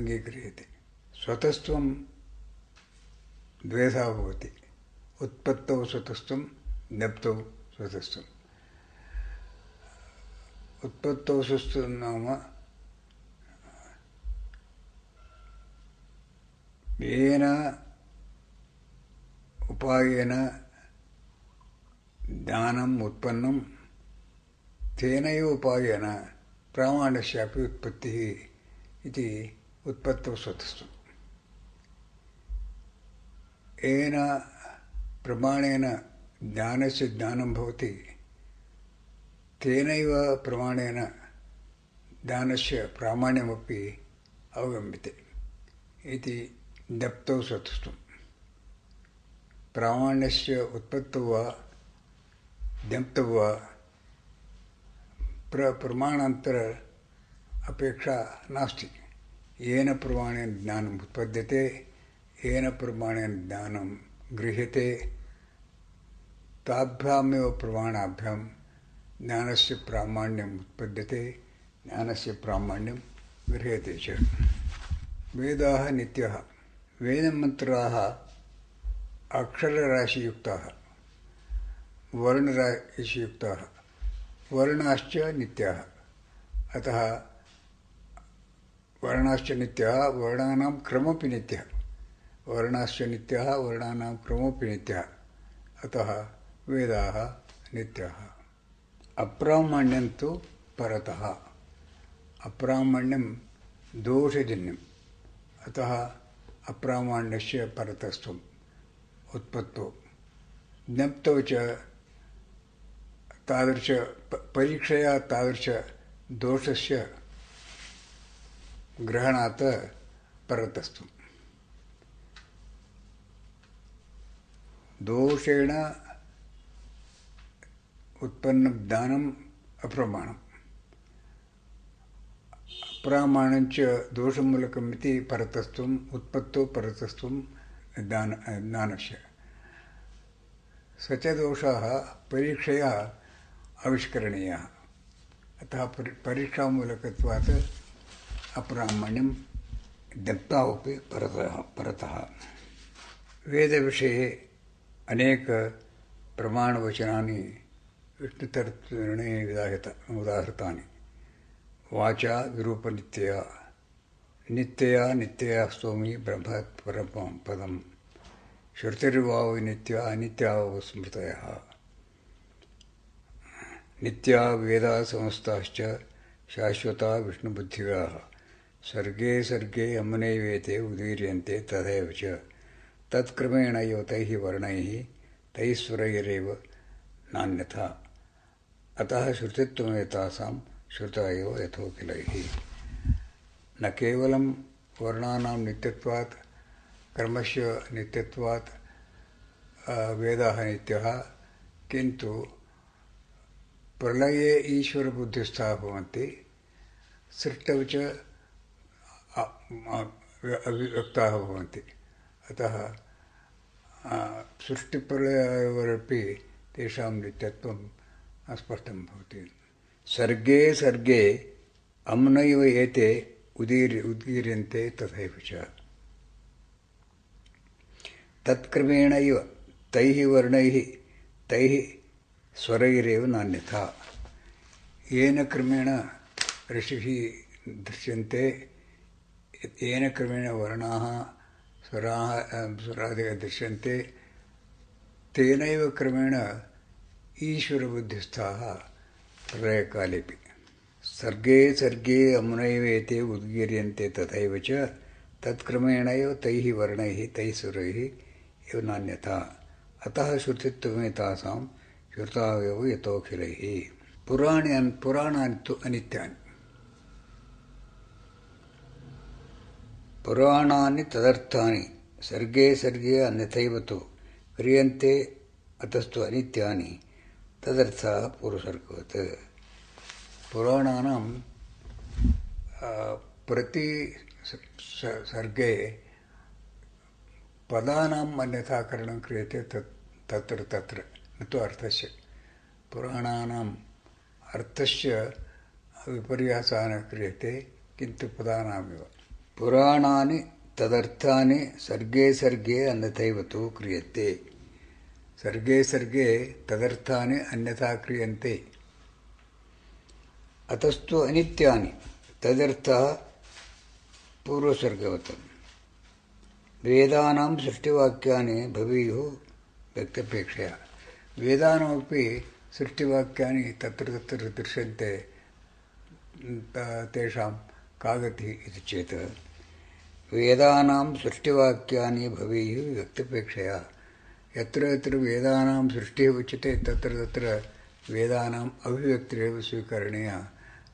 अङ्गीक्रियते स्वतस्त्वं द्वेधा भवति उत्पत्तौ स्वतस्त्वं ज्ञप्तौ स्वतस्त्वम् उत्पत्तौ स्वस्त्वं नाम येन उपायेन ज्ञानम् उत्पन्नं तेनैव उपायेन प्रामाण्यस्यापि उत्पत्तिः इति उत्पत्तौ स्वतस्त्वम् येन प्रमाणेन ज्ञानस्य ज्ञानं भवति तेनैव प्रमाणेन ज्ञानस्य प्रामाण्यमपि अवगम्यते इति ज्ञप्तौ स्वतस्त्वम् प्रामाण्यस्य उत्पत्तौ वा ज्ञप्तौ वा प्र प्रमाणान्तर अपेक्षा नास्ति येन प्रमाणेन ज्ञानम् उत्पद्यते, येन प्रमाणेन ज्ञानं गृह्यते। ताभ्यामेव प्रमाणाभ्यां ज्ञानस्य प्रामाण्यम् उत्पद्यते, ज्ञानस्य प्रामाण्यं गृह्यते च। वेदाः नित्यः, वेदमन्त्राः अक्षरराशियुक्ताः, वर्णराशियुक्ताः, वर्णाश्च नित्याः। अतः वर्णाश्च नित्याः वर्णानां क्रमपि नित्यः। वर्णाश्च नित्यः वर्णानां क्रमोपि नित्यः। अतः वेदाः नित्याः। अप्रामाण्यं तु परतः। अप्रामाण्यं दोषजन्यम्। अतः अप्रामाण्यस्य परतस्त्वम्। उत्पत्तौ। ज्ञप्तौ च तादृश परीक्षया तादृशदोषस्य ग्रहणात् परतस्त्वम् दोषेण उत्पन्नं ज्ञानम् अप्रमाणम् अप्रामाण्यञ्च दोषमूलकम् इति परतस्त्वम् उत्पत्तौ ज्ञान, ज्ञानस्य। स च परीक्षया आविष्करणीयः। अतः परि, परीक्षामूलकत्वात् अप्रामाण्यं ज्ञप्तावपि परतः परतः। वेदविषये अनेकप्रमाणवचनानि विष्णुतर्त्वनिर्णये विधायत उदाहृतानि। वाचा, विरूपनित्यया। नित्यया नित्यया स्तोमि ब्रह्मत् परमं पदं श्रुतिर्वाव नित्या नित्या वेदा समस्ताश्च शाश्वता विष्णुबुद्धिगाः सर्गे सर्गे अमुनैवेते उदीर्यन्ते तथैव च। तत्क्रमेण एव तैः वर्णैः तैः नान्यथा। अतः श्रुतित्वमेतासां श्रुता एव यथोखिलैः। न केवलं वर्णानां नित्यत्वात्, कर्मस्य नित्यत्वात् वेदाः नित्यः, किन्तु प्रलये ईश्वरबुद्धिस्थाः भवन्ति सृष्टौ च अव्यक्ताः भवन्ति अतः सृष्टिप्रलयोरपि तेषां नित्यत्वं स्पष्टं भवति सर्गे सर्गे अम्नैव एते उदीर् उद्गीर्यन्ते तथैव च तत्क्रमेणैव तैः वर्णैः तैः स्वरैरेव नान्यथा येन क्रमेण ऋषिः दृश्यन्ते येन क्रमेण वर्णाः स्वराः स्वरादिकं दृश्यन्ते। तेनैव क्रमेण ईश्वरबुद्धिस्थाः प्रलयकालेपि सर्गे सर्गे अमुनैवेते उद्गीर्यन्ते तथैव च, तत्क्रमेणैव तैः वर्णैः, तैः सुरैः एव नान्यथा। अतः श्रुतित्वमेतासां श्रुतावेव यतोऽखिलैः पुराणि पुराणानि तु अनित्यानि। पुराणानि तदर्थानि सर्गे सर्गे अन्यथैव तु क्रियन्ते अतस्तु अनित्यानि तदर्थः पूर्वसर्गवत् पुराणानां प्रति सर्गे पदानाम् अन्यथाकरणं क्रियते तत् तत्र तत्र न तु अर्थस्य पुराणानाम् अर्थस्य विपर्यासः न क्रियते किन्तु पदानामेव पुराणानि तदर्थानि सर्गे सर्गे अन्यथैव तु क्रियते। सर्गे सर्गे तदर्थानि अन्यथा क्रियन्ते। अतस्तु अनित्यानि, तदर्थः पूर्वसर्गवतम्। वेदानां सृष्टिवाक्यानि भवेयुः व्यक्तपेक्षया वेदानामपि सृष्टिवाक्यानि तत्र तत्र दृश्यन्ते तेषां का गतिः इति चेत्। वेदानां सृष्टिवाक्यानि भवेयुः व्यक्तपेक्षया। यत्र यत्र वेदानां सृष्टिः उच्यते, तत्र तत्र वेदानाम् अभिव्यक्तिरेव स्वीकरणीया,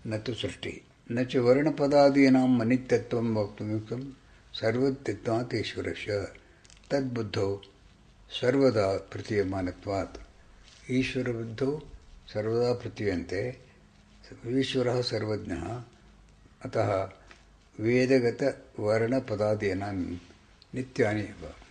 न तु सृष्टिः। न च वर्णपदादीनां अनित्यत्वं वक्तुमुक्तं सर्वत्यत्वात् ईश्वरस्य तद्बुद्धौ सर्वदा प्रतीयमानत्वात्। ईश्वरबुद्धौ सर्वदा प्रतीयन्ते। ईश्वरः सर्वज्ञः। अतः වේදගත වර්ණ පදාදීනං නිත්‍යානි බව.